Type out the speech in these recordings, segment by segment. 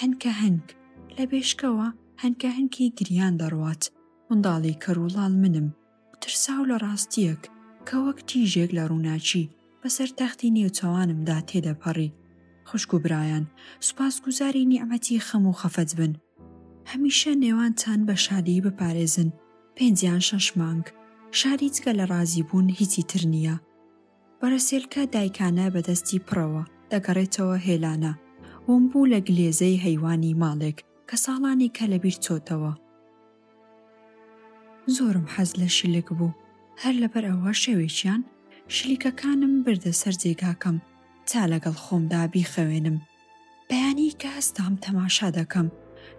هەنکە هەنک لە بێشکەوە هەنکە هەنکی گریان دەڕوات منداڵی کەڕوڵاڵ منم ترساو لە ڕاستیەک کە وەک تیژێک لە ڕووناچی بەسەر تەختی نێوچەوانمدا تێدەپەڕی خوشک و برایان سوپاس گوزاری نیعمەتی خەم و خەفەت بن هەمیشە نێوانتان بە شادیی بپارێزن، پێنج یان شەش مانگ، شادی جگە لە ڕازیبوون هیچی تر نییە. بەرەسێلکە دایکانە بە دەستی پڕەوە دەگەڕێتەوە هێلانە، ومبوو لە گلێزەی هەیوانی ماڵێک کە ساڵانێکە لەبیر چۆتەوە. زۆرم حەز لە شیلک بوو، هەر لەبەر ئەوە شەوێکیان شیلکەکانم بردە سەر جێگاکەم تا لەگەڵ خۆمدا بیخەوێنم، بەیانی کە هەستام تەماشا دەکەم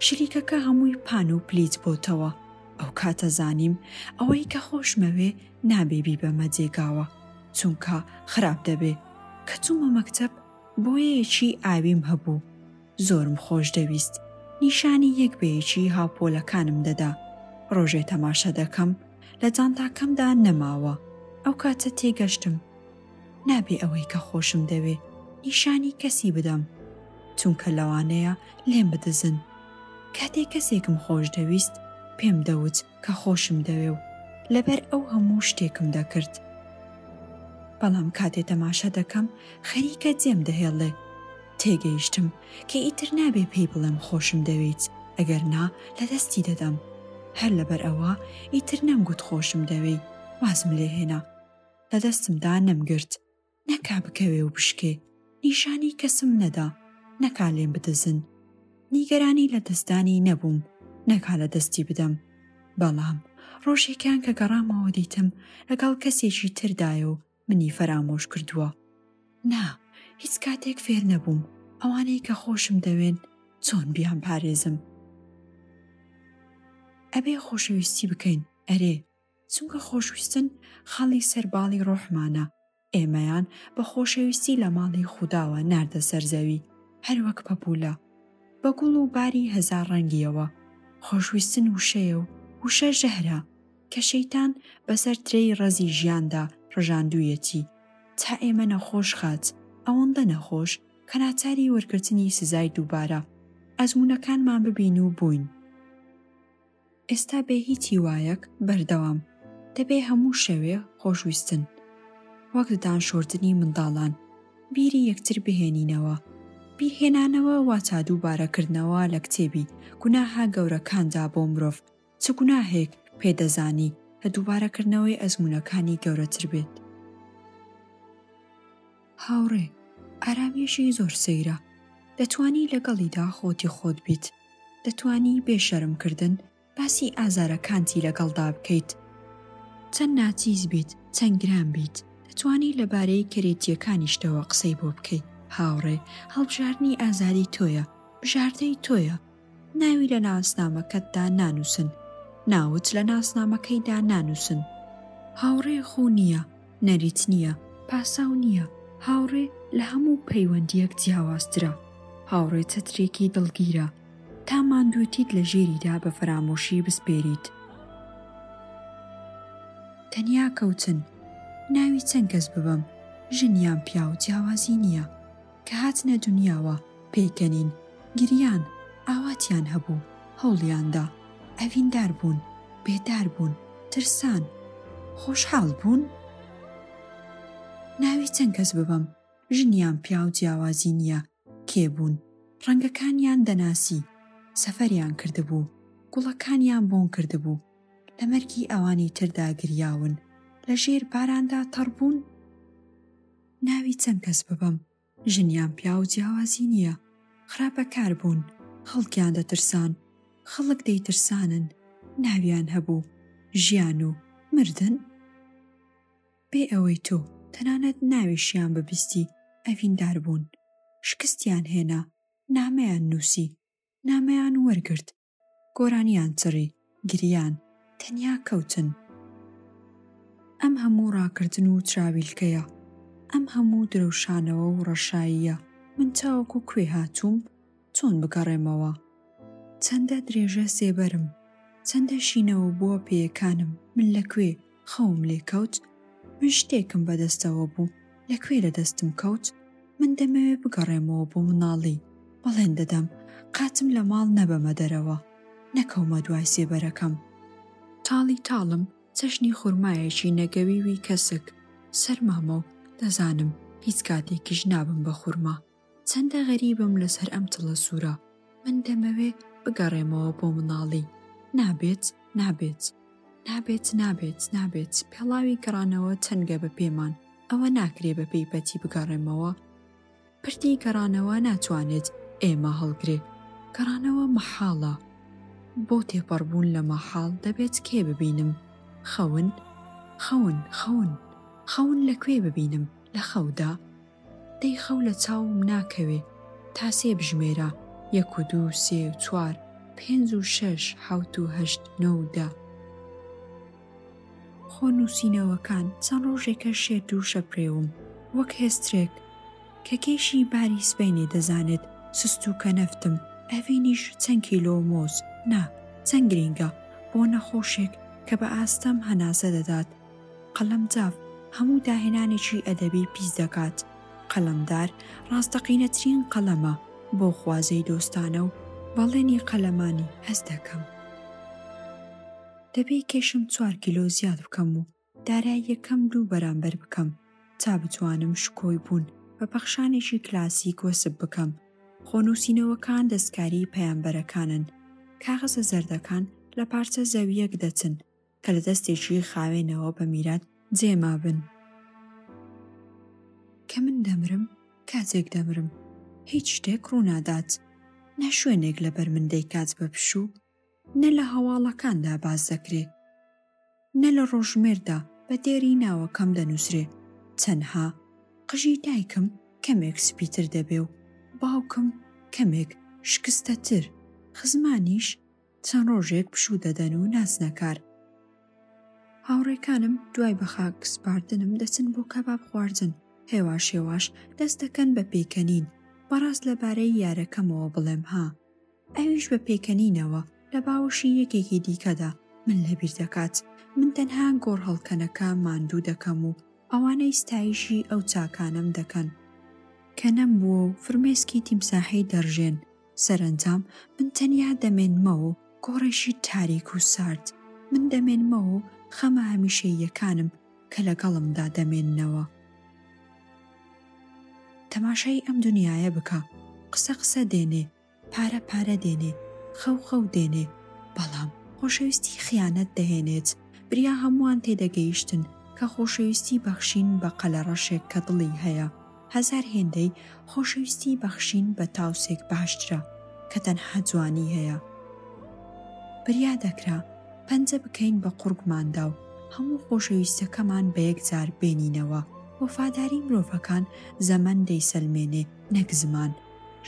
شریکەکە هەمووی پان و پلیت بۆتەوە ئەو کاتە زانیم ئەوەی کە خۆشمەوێ نابێ بیبەمە جێگاوە چونکە خراپ دەبێ کە چوومە مەکتب بۆیەیەکی ئاویم هەبوو زۆرم خۆش دەویست نیشانی یەک بەیەکی هاوپۆلەکانم دەدا ڕۆژێ تەماشا دەکەم لە جانتاکەمدا نەماوە ئەو کاتە تێگەشتم نابێ ئەوەی کە خۆشم دەوێ نیشانی کەسی بدەم چونکە لەوانەیە لێم بدزن کاتێ کەسێکم خۆش دەویست پێم دەوت کە خۆشم دەوێ و لەبەر ئەو هەموو شتێکم دەکرد بەڵام کاتێ تەماشا دەکەم خەریکە جێم دەهێڵێ تێگەیشتم کە ئیتر نابێ پێی بڵێم خۆشم دەوێیت ئەگەر نا لە دەستی دەدەم هەر لەبەر ئەوە ئیتر نەمگوت خۆشم دەوێی وازم لێهێنا لە دەستمدا نەمگرت، نەکا بکەوێ و بشکێ، نیشانی کەسم نەدا، نەکا لێم بدزن. نیگەرانی لە دەستدانی نەبووم، نەکا لە دەستی بدەم. بەڵام ڕۆژێکیان کە گەڕامەوە دیتم لەگەڵ کەسێکی تردایە و منی فەرامۆش کردووە. نا، هیچ کاتێک فێر نەبووم ئەوانەی کە خۆشم دەوێن چۆن بیان پارێزم. ئەبێ خۆشەویستی بکەین، ئەرێ! چونکە خۆشویستن خاڵی سەر باڵی ڕۆحمانە، ئێمەیان بە خۆشەویستی لە ماڵی خوداوە ناردە سەر زەوی، هەروەک پەپولە بە گوڵ و باری هەزار ڕەنگیەوە. خۆشویستن وشەیە و وشە ژەهرە، کە شەیتان بەسەر ترێی ڕەزی ژیاندا ڕژاندوویەتی، تا ئێمە نەخۆش خات، ئەوەندە نەخۆش کە ناچاری وەرگرتنی سزای دووبارە ئەزموونەکانمان ببین و بووین. ئێستا بێ هیچ هیوایەک بەردەوام دەبێ هەموو شەوێ خۆشویستن وەک ددان شۆردنی منداڵان بیری یەکتر بهێنینەوە بیرهێنانەوە واتا دووبارە کردنەوە لە کتێبی گوناهە گەورەکاندا بۆ مرۆڤ چ گوناهێک پێ دەزانی لە دووبارەکردنەوەی ئەزموونەکانی گەورەتر بێت. هاوڕێ ئارامیشی زۆر سەیرە دەتوانی لەگەڵیدا خۆتی خۆت بیت دەتوانی بێ شەرم کردن باسی ئازارەکانتی لەگەڵدا بکەیت چەند ناچیز بیت چەند گران بیت دەتوانی لەبارەی کەرێتیەکانیشتەوە قسەی بۆ بکەی هاوڕێ هەڵبژاردنی ئازاری تۆیە بژاردەی تۆیە. ناوی لە ناسنامەکەتدا نانووسن، ناوت لە ناسنامەکەیدا نانووسن. هاوڕێ خوو نییە، نەریت نییە، پاساو نییە، هاوڕێ لە هەموو پەیوەندییەک جیاوازترە، هاوڕێ چەترێکی دڵگیرە، تا ماندووتیت لە ژێریدا بە فەرامۆشی بسپێریت. تەنیا کەوتن، ناوی چەند کەس ببەم، ژن یان پیاو جیاوازی نییە. کە هاتنە دونیاوە پێیکەنین، گریان، ئاواتیان هەبوو، هەوڵیاندا، ئەویندار بوون، بێدار بوون، ترسان، خۆشحاڵ بوون؟ ناوی چەند کەس ببەم، ژن یان پیاو جیاوازی نییە کێ بوون، ڕەنگەکانیان دەناسی، سەفەریان کردبوو، گوڵەکانیان بۆن کردبوو، لە مەرگی ئەوانی تردا گریاون، لە ژێر باراندا تەڕ بوون؟ ناوی چەند کەس ببەم ژنیان پیاو جیاوازی نییە خراپە کار بوون خەڵکیان دەترسان خەڵک دەیترسانن ناویان هەبوو ژیان و مردن بێ ئەوەی تۆ تەنانەت ناویشیان ببیستی ئەویندار بوون شکستیان هێنا نامەیان نووسی نامەیان وەرگرت گۆرانیان چڕی، گریان، تەنیا کەوتن. ئەم هەموو ڕاکردن و چراویلکەیە، ئەم هەموو درەوشانەوە و ڕەشاییە، من تاوەکو کوێ هاتووم، چۆن بگەڕێمەوە؟ چەندە درێژە سێبەرم، چەندە شینەوە بووە پێیەکانم، من لە کوێ؟ خەوم لێکەوت من شتێکم بەدەستەوە بوو لە کوێ لە دەستم کەوت من دەمەوێ بگەڕێمەوە بۆ مناڵی بەڵێن دەدەم قاتم لە ماڵ نەبەمە دەرەوە نەکەومە دوای سێبەرەکەم تاڵی تاڵم چەشنی خورمایەکی نەگەویوی کەسک سەرمامە و دەزانم هیچ کاتێکیش نابم بە خورما. چەندە غەریبم لەسەر ئەم چڵە سورە من دەمەوێ بگەڕێمەوە بۆ مناڵی نابێت نابێت نابێت نابێت نابێت پێڵاوی گەڕانەوە چەنگە بە پێمان ئەوە ناکرێ بە پێی پەتی بگەڕێمەوە پردی گەڕانەوە ناتوانێت ئێمە هەڵگرێ گەڕانەوە مەحاڵە بۆ تێپەڕبوون لە مەحاڵ دەبێت کێ ببینم خەون خەون خەون خەون لە کوێ ببینم لە خەودا دەی خەو لە چاوم ناکەوێ تا سێ بژمێرە، یەک و دوو سێ و چوار، پێنج و شەش، حەوت و هەشت، نۆ و دە. خۆ نووسینەوەکان چەند ڕۆژێکە شێت و شەپرێوم، وەک هێسترێک کە کێشی باری سبەینێ دەزانێت سست و کەنەفتم، ئەڤینیش چەند کیلۆ مۆز، نا، چەند گرینگە بۆ نەخۆشێک کە بە ئاستەم هەناسە دەدات، قەڵەمجاف هەموو داهێنانێکی ئەدەبی پیس دەکات. قەڵەمدار ڕاستەقینەترین قەڵەمە بۆ خوازەی دۆستانە و بەڵێنی قەلەمانی هەست دەکەم. دەبێ کێشم چوار کیلۆ زیاد بکەم و داراییەکەم دوو بەرامبەر بکەم تا بتوانم شکۆی بوون بە پەخشانێکی کلاسیک وەسف بکەم. خۆنووسینەوەکان دەستکاری پەیامبەرەکانن. کاغەزە زەردەکان لە پارچە زەوییەک دەچن. کە لە دەستێکی خاوێنەوە بە میرات جێ مابن. کە من دەمرم، کاتێک دەمرم، هیچ شتێک ڕوو نادات، نە شوێنێک لەبەر من دەیکات بە پشوو، نە لە هەواڵەکاندا باس دەکرێ، نە لە ڕۆژمێردا بە دێری ناوەکەم دەنووسرێ، تەنها قژی دایکم کەمێک سپیتر دەبێ و باوکم کەمێک شکستەتر، خزمانیش چەند ڕۆژێک پشوو دەدەن و ناچنە کار. هاوڕێکانم دوای بە خاک سپاردنم دەچن بۆ کەباب خواردن، هێواش هێواش دەست دەکەن بە پێکەنین، بەڕاست لەبارەی یارەکەمەوە بڵێم ها، ئەویش بە پێکەنینەوە لە باوەشی یەکێکی دیکەدا من لەبیر دەکات، من تەنها گۆڕهەڵکەنەکە ماندوو دەکەم و ئەوانەی ستایشی ئەو چاکانەم دەکەن، کە نەمبووە و فرمێسکی تیمساحی دەڕژێن. سەرەنجام من تەنیا دەمێنمەوە و گۆڕێکی تاریک و سارد. من دەمێنمەوە و خەمە هەمیشەییەکانم کە لەگەڵمدا دەمێننەوە. تەماشای ئەم دونیایە بکە، قسە قسە دێنێ، پارە پارە دێنێ، خەو خەو دێنێ، بەڵام خۆشەویستی خیانەت دەهێنێت. بریا هەمووان تێدەگەیشتن کە خۆشەویستی بەخشین بە قەلەڕەشێک کە دڵی هەیە. هەزار هێندەی خۆشەویستی بەخشین بە تاوسێک باشترە کە تەنها جوانی هەیە. بریا دەکرا پەنجە بکەین بە قوڕگماندا و هەموو خۆشەویستەکەمان بە یەکجار بێنینەوە. وەفاداری مرۆڤەکان زەمەن دەیسەلمێنێ نەک زمان.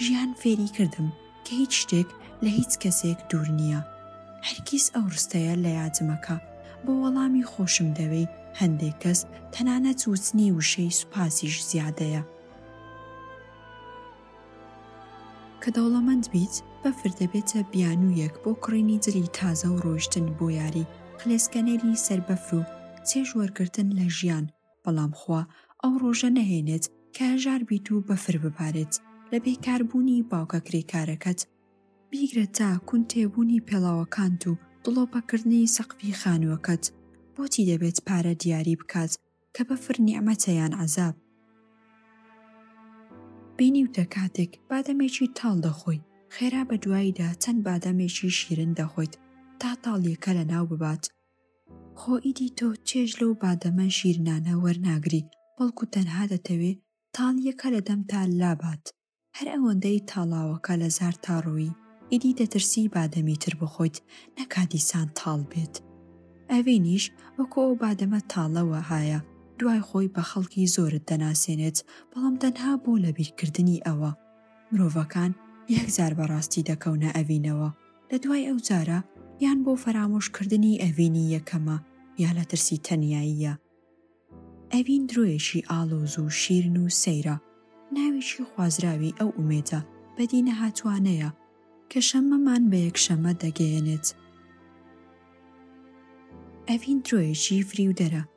ژیان فێری کردم کە هیچ شتێک لە هیچ کەسێک دوور نییە هەرگیز ئەو ڕستەیە لە یاد مەکە بۆ وەڵامی خۆشم دەوێی هەندێک کەس تەنانەت وتنی وشەی سوپاسیش زیادەیە. کە دەوڵەمەند بیت بەفر دەبێتە بیانوویەک بۆ کڕینی جلی تازە و ڕۆیشتن بۆ یاری خلێسکەنێلی سەر بەفر و چێژ وەرگرتن لە ژیان بەڵام خوا ئەو ڕۆژە نەهێنێت کە هەژار بیت و بەفر ببارێت لە بێکاربوونی باوکە کرێکارەکەت بیگرە تا کون تێبوونی پێڵاوەکانت و دڵۆپەکردنی سەقفی خانووەکەت بۆچی دەبێت پارە دیاری بکات کە بەفر نیعمەتە یان عەزاب بینیوتە کاتێک بادەمێکی تاڵ دەخۆی خێرا بە دواییدا چەند بادەمێکی شیرن دەخۆیت تا تاڵیەکە لە ناو ببات خۆ ئیدی تۆ چێژ لەو بادەمە ژیرنانە وەرناگری، بەڵکو تەنها دەتەوێ تاڵییەکە لە دەمتا لابات. هەر ئەوەندەی تاڵاوەکە لە زارتا ڕۆیی، ئیدی دەترسی بادەمی تر بخۆیت، نەکا دیسان تاڵ بێت. ئەڤینیش وەکو ئەو بادەمە تاڵە وەهایە، دوای خۆی بە خەڵکی زۆرت دەناسێنێت، بەڵام تەنها بۆ لەبیرکردنی ئەوە. مرۆڤەکان یەک جار بە ڕاستی دەکەونە ئەڤینەوە. لە دوای ئەو جارە یان بۆ فەرامۆش کردنی ئەڤینی یەکەمە یا لە ترسی تەنیاییە. ئەڤین درۆیەکی ئاڵۆز و شیرن و سەیرە، ناوێکی خوازراوی ئەو ئومێدە بەدی نەهاتووانەیە کە شەممەمان بە یەکشەممە دەگەیەنێت. ئەڤین درۆیەکی فریودەرە.